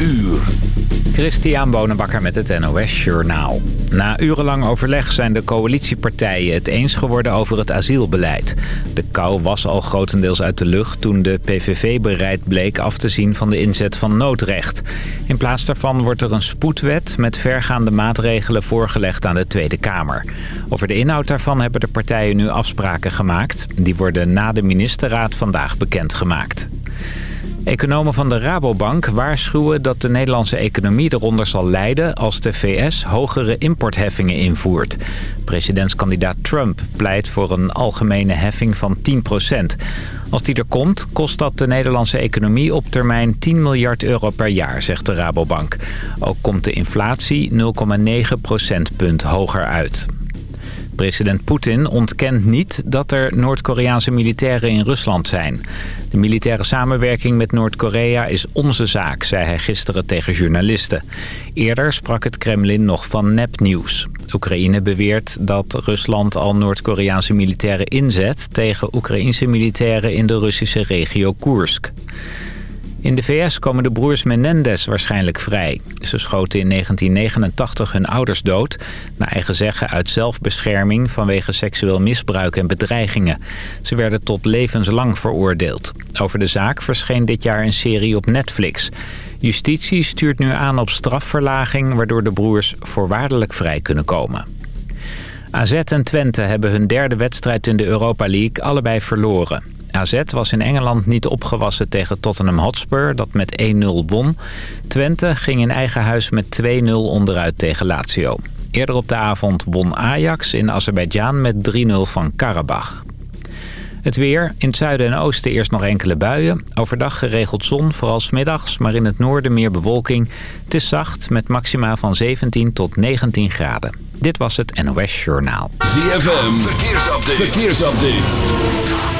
uur. Christian Bonenbakker met het NOS Journaal. Na urenlang overleg zijn de coalitiepartijen het eens geworden over het asielbeleid. De kou was al grotendeels uit de lucht toen de PVV bereid bleek af te zien van de inzet van noodrecht. In plaats daarvan wordt er een spoedwet met vergaande maatregelen voorgelegd aan de Tweede Kamer. Over de inhoud daarvan hebben de partijen nu afspraken gemaakt. Die worden na de ministerraad vandaag bekendgemaakt. Economen van de Rabobank waarschuwen dat de Nederlandse economie eronder zal lijden als de VS hogere importheffingen invoert. Presidentskandidaat Trump pleit voor een algemene heffing van 10% Als die er komt, kost dat de Nederlandse economie op termijn 10 miljard euro per jaar, zegt de Rabobank. Ook komt de inflatie 0,9 procentpunt hoger uit. President Poetin ontkent niet dat er Noord-Koreaanse militairen in Rusland zijn. De militaire samenwerking met Noord-Korea is onze zaak, zei hij gisteren tegen journalisten. Eerder sprak het Kremlin nog van nepnieuws. Oekraïne beweert dat Rusland al Noord-Koreaanse militairen inzet... tegen Oekraïnse militairen in de Russische regio Koersk. In de VS komen de broers Menendez waarschijnlijk vrij. Ze schoten in 1989 hun ouders dood... naar eigen zeggen uit zelfbescherming vanwege seksueel misbruik en bedreigingen. Ze werden tot levenslang veroordeeld. Over de zaak verscheen dit jaar een serie op Netflix. Justitie stuurt nu aan op strafverlaging... waardoor de broers voorwaardelijk vrij kunnen komen. AZ en Twente hebben hun derde wedstrijd in de Europa League allebei verloren. AZ was in Engeland niet opgewassen tegen Tottenham Hotspur, dat met 1-0 won. Twente ging in eigen huis met 2-0 onderuit tegen Lazio. Eerder op de avond won Ajax in Azerbeidzjan met 3-0 van Karabach. Het weer. In het zuiden en oosten eerst nog enkele buien. Overdag geregeld zon, vooral smiddags, maar in het noorden meer bewolking. Het is zacht met maxima van 17 tot 19 graden. Dit was het NOS Journaal. ZFM. Verkeersupdate. Verkeersupdate.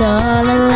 all alone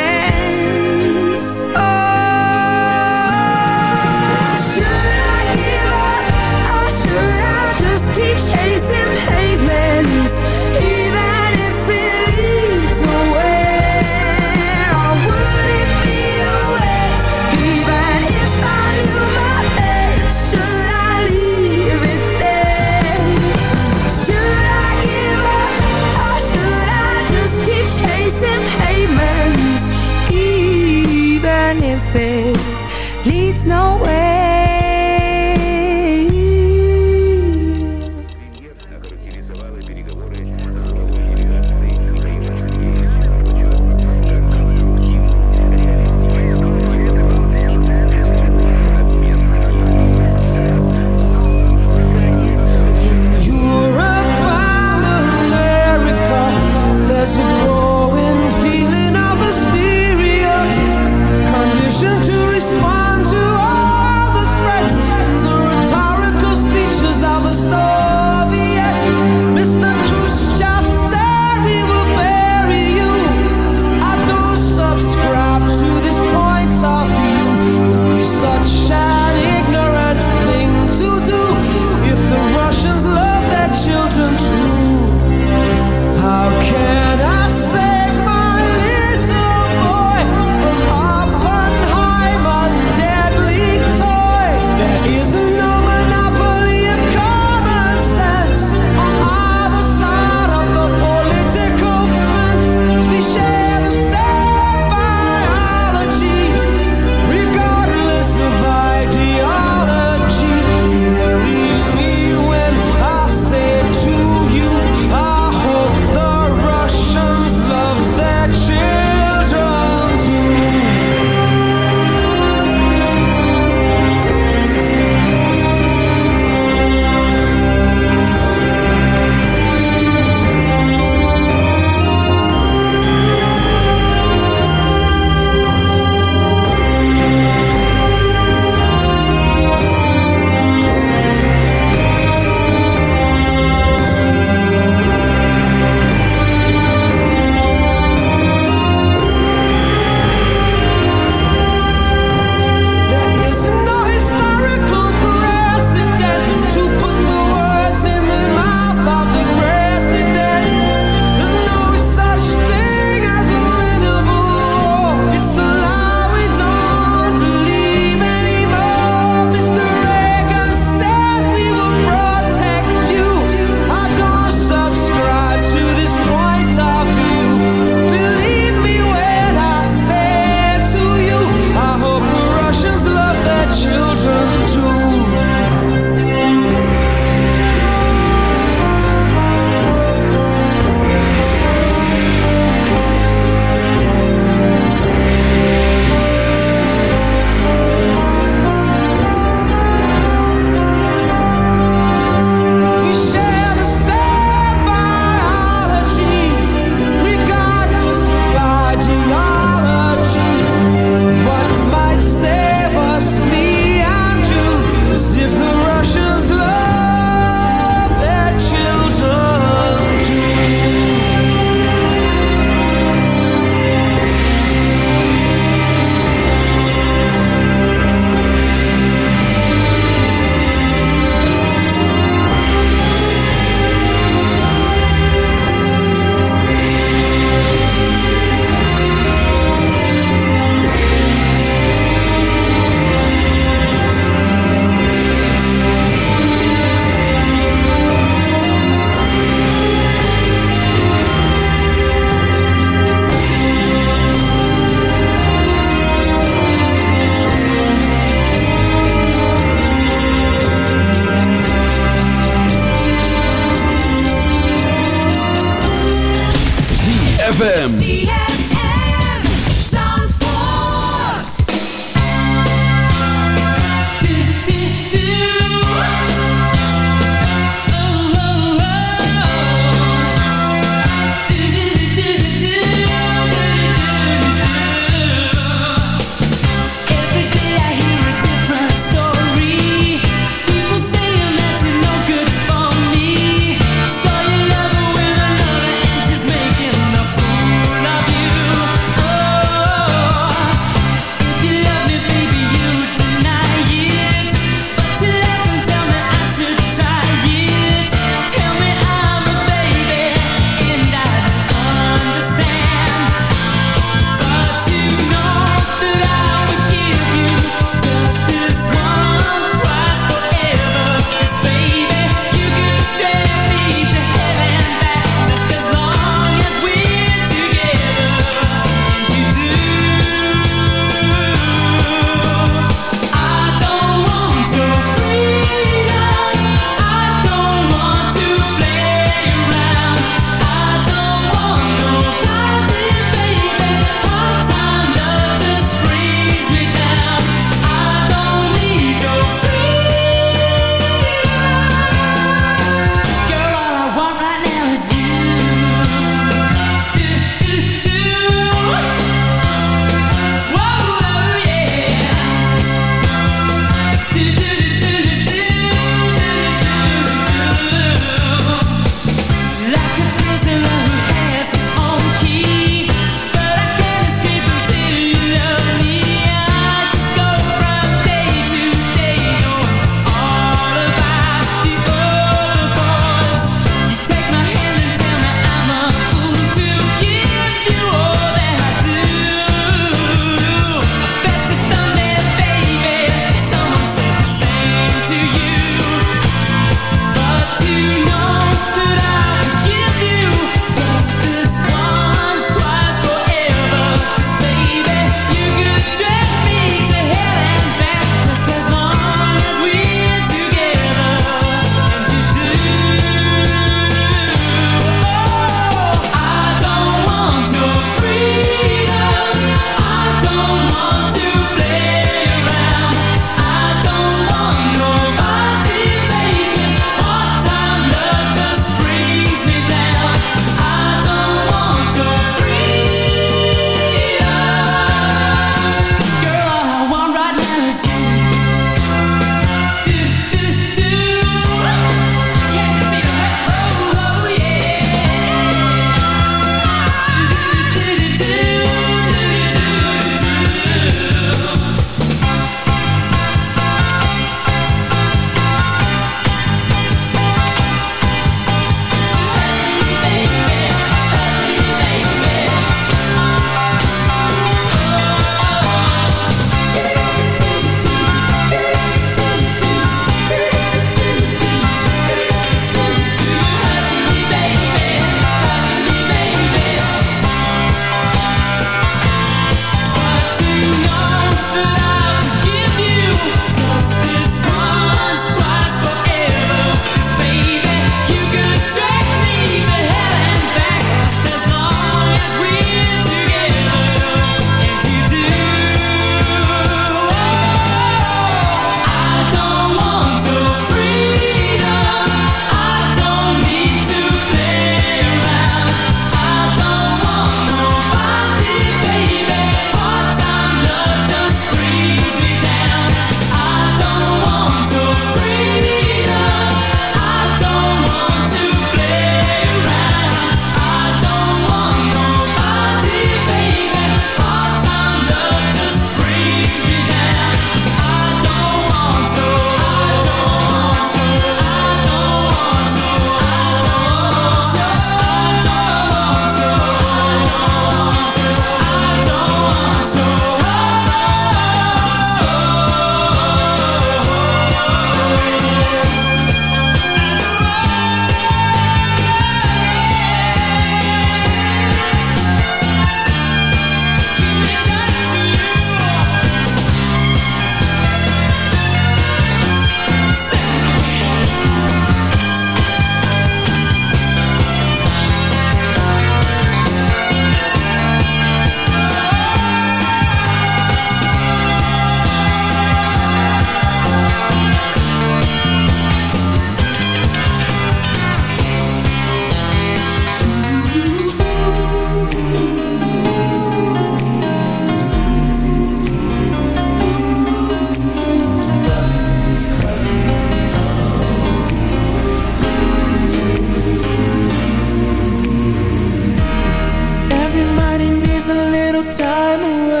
time away.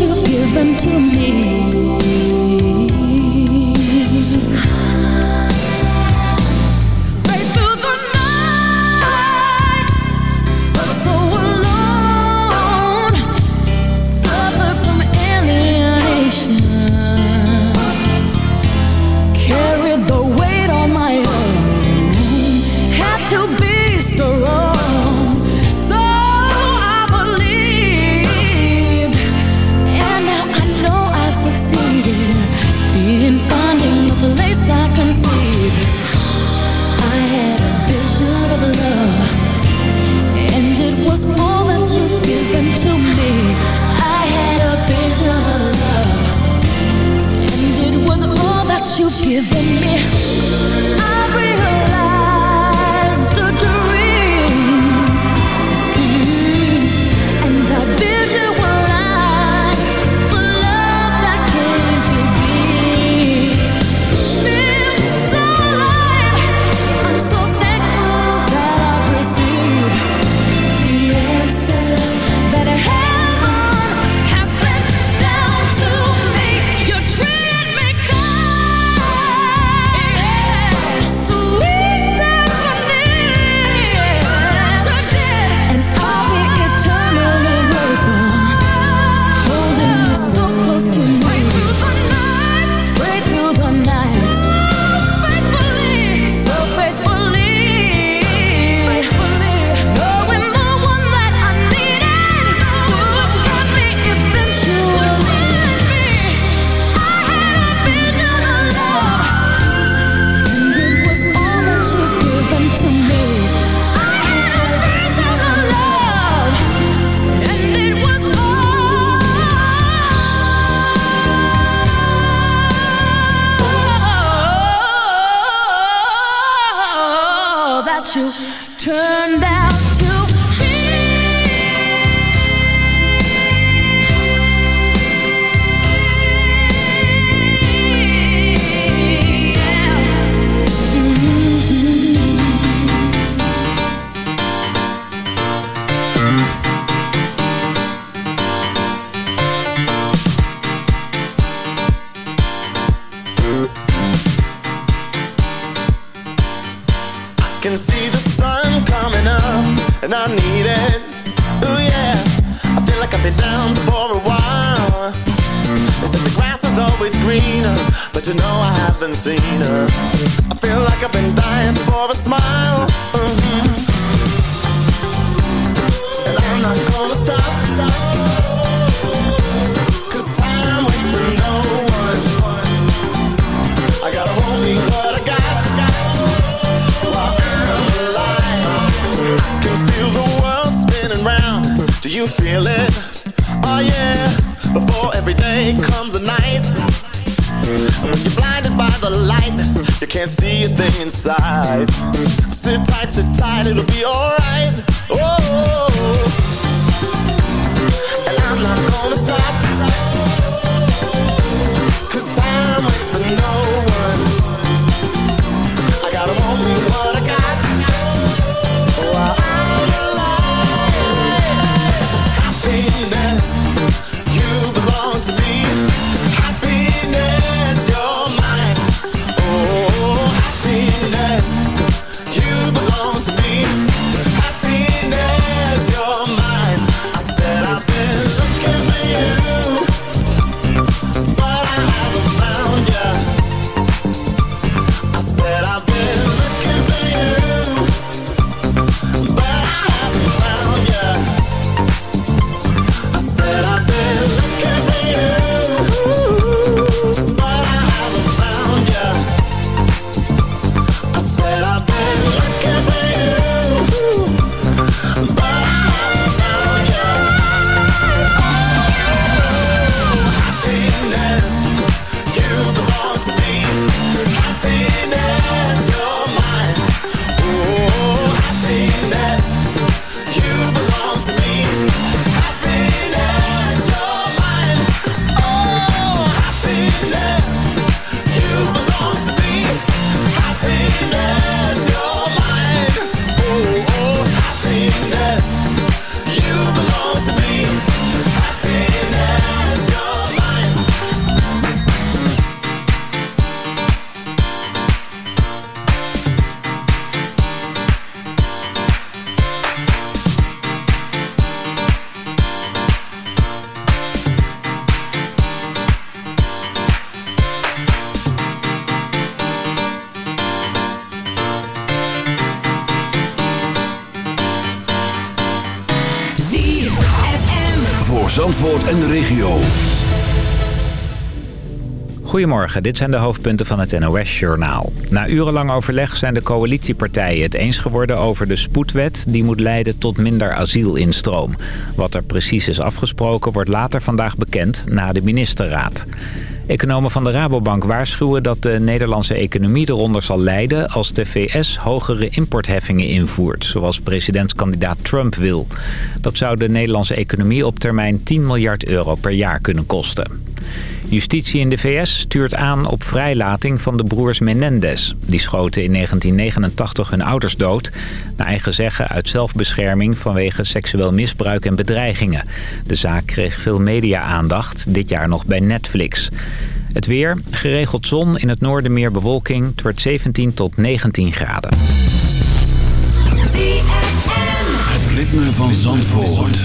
You've given to me. Goedemorgen, dit zijn de hoofdpunten van het NOS-journaal. Na urenlang overleg zijn de coalitiepartijen het eens geworden over de spoedwet... die moet leiden tot minder asielinstroom. Wat er precies is afgesproken wordt later vandaag bekend na de ministerraad. Economen van de Rabobank waarschuwen dat de Nederlandse economie eronder zal lijden... als de VS hogere importheffingen invoert, zoals presidentskandidaat Trump wil. Dat zou de Nederlandse economie op termijn 10 miljard euro per jaar kunnen kosten. Justitie in de VS stuurt aan op vrijlating van de broers Menendez. Die schoten in 1989 hun ouders dood. Naar eigen zeggen uit zelfbescherming vanwege seksueel misbruik en bedreigingen. De zaak kreeg veel media-aandacht, dit jaar nog bij Netflix. Het weer, geregeld zon, in het noorden meer bewolking. Het wordt 17 tot 19 graden. Het ritme van Zandvoort.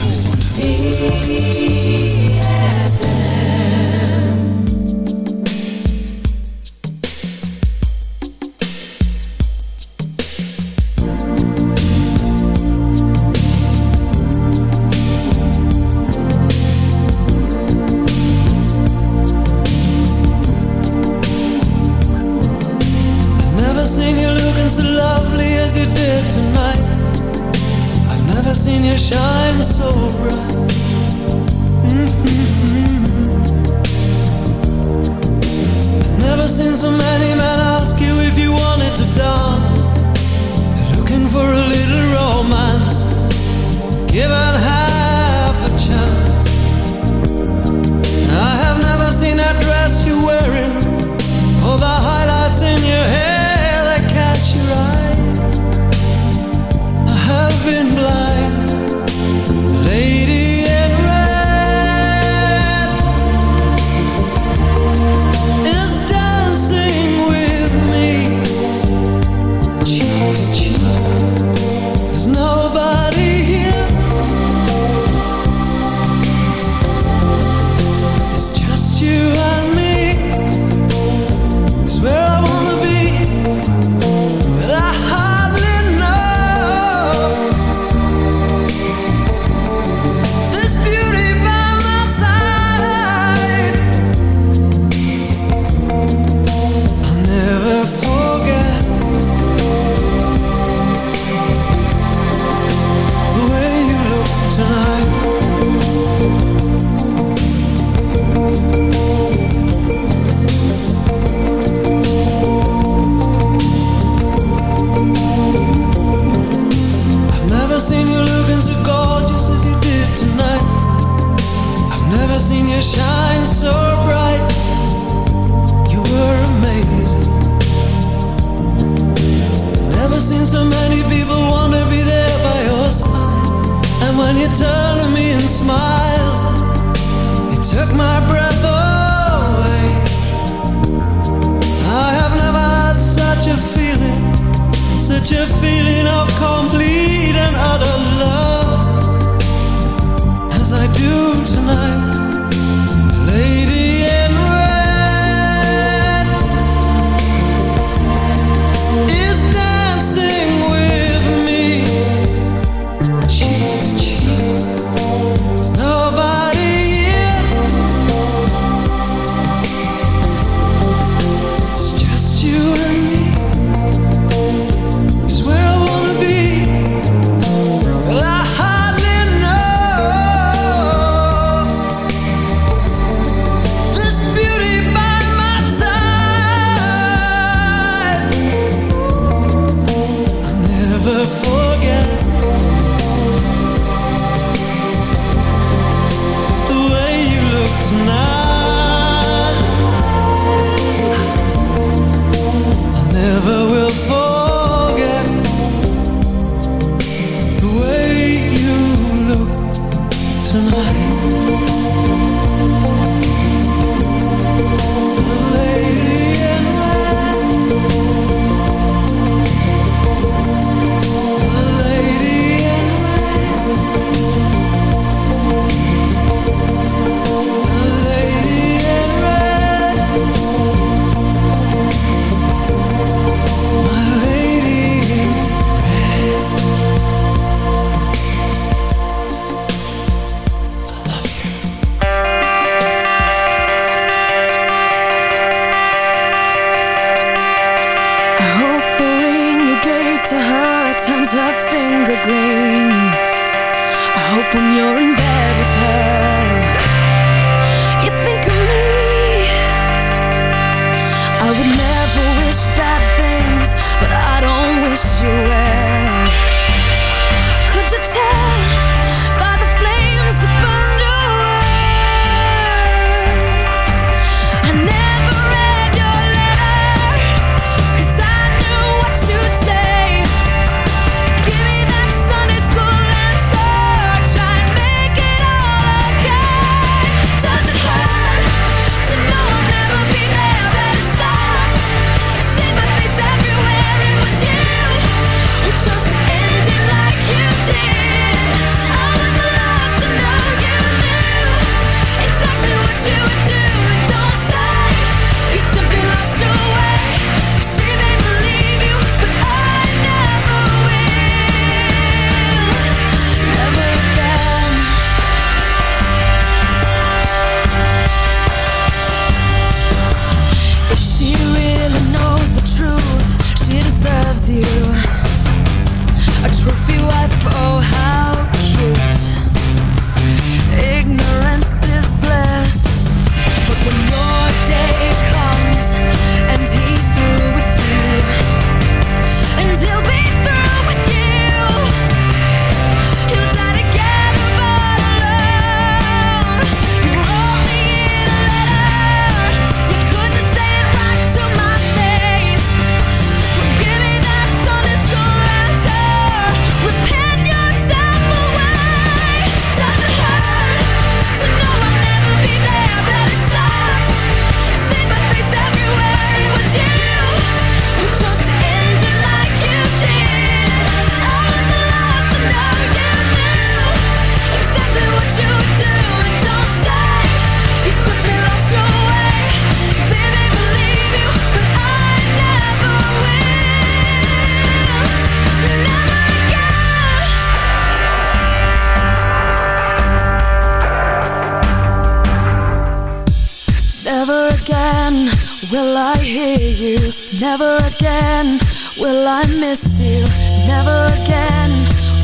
Never again will I hear you. Never again will I miss you. Never again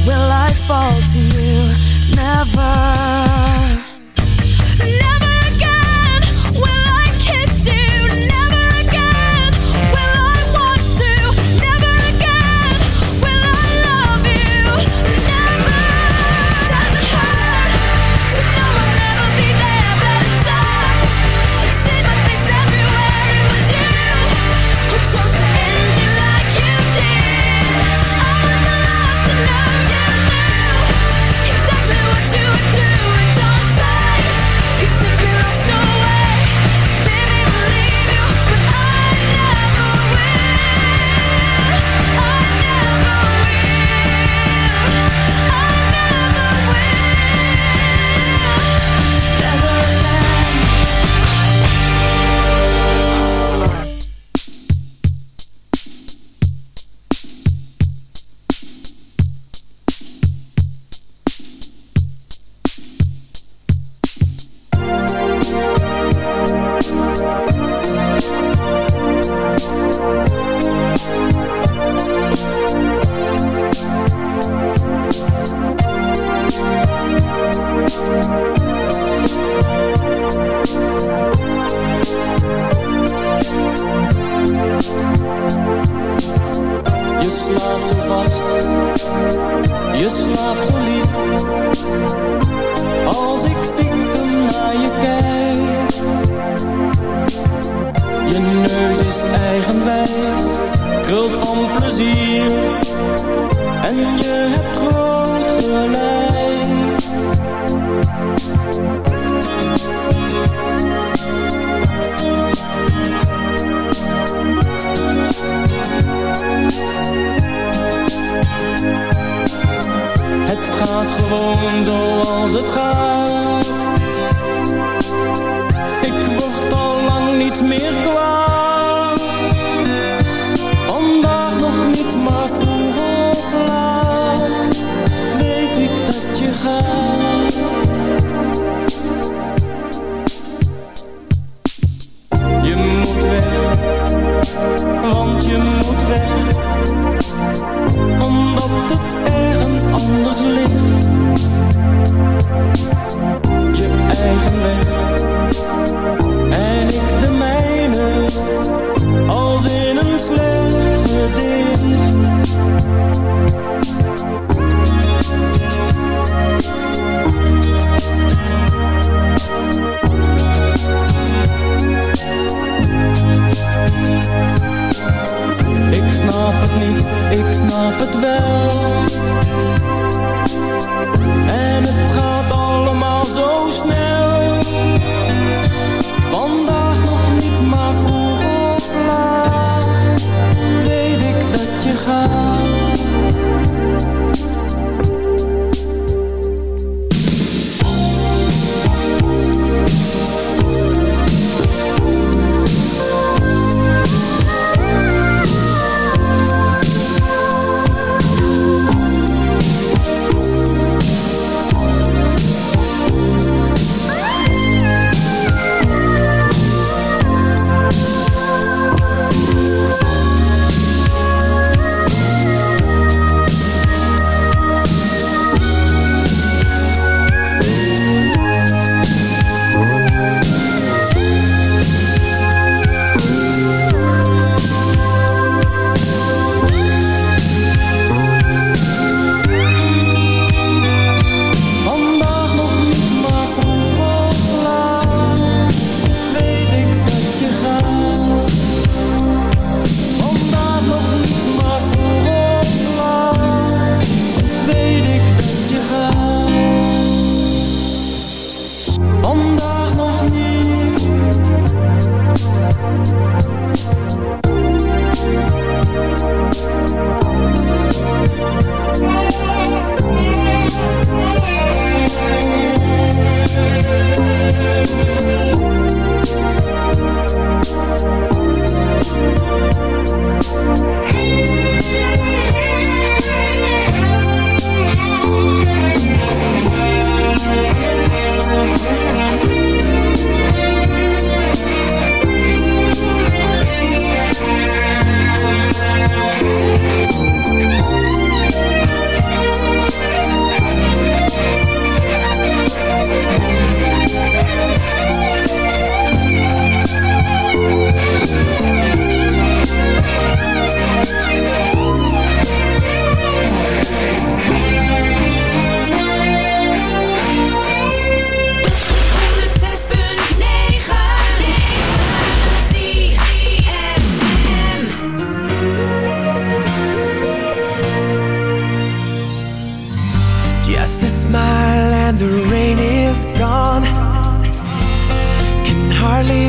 will I fall to you. Never.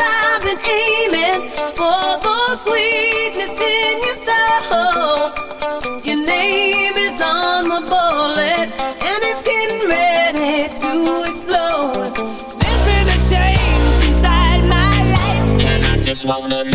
I've been aiming for the sweetness in your soul. Your name is on my bullet, and it's getting ready to explode. There's been a change inside my life, I just wanna let.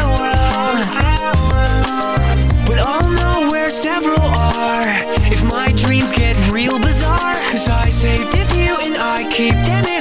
keep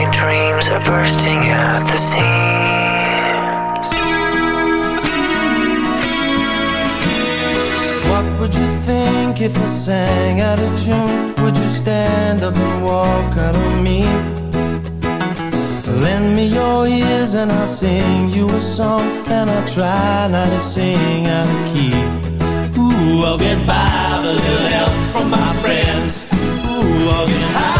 My dreams are bursting at the seams. What would you think if I sang out of tune? Would you stand up and walk out of me? Lend me your ears and I'll sing you a song And I'll try not to sing out of key Ooh, I'll get by with a little help from my friends Ooh, I'll get high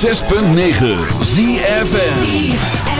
106.9 ZFN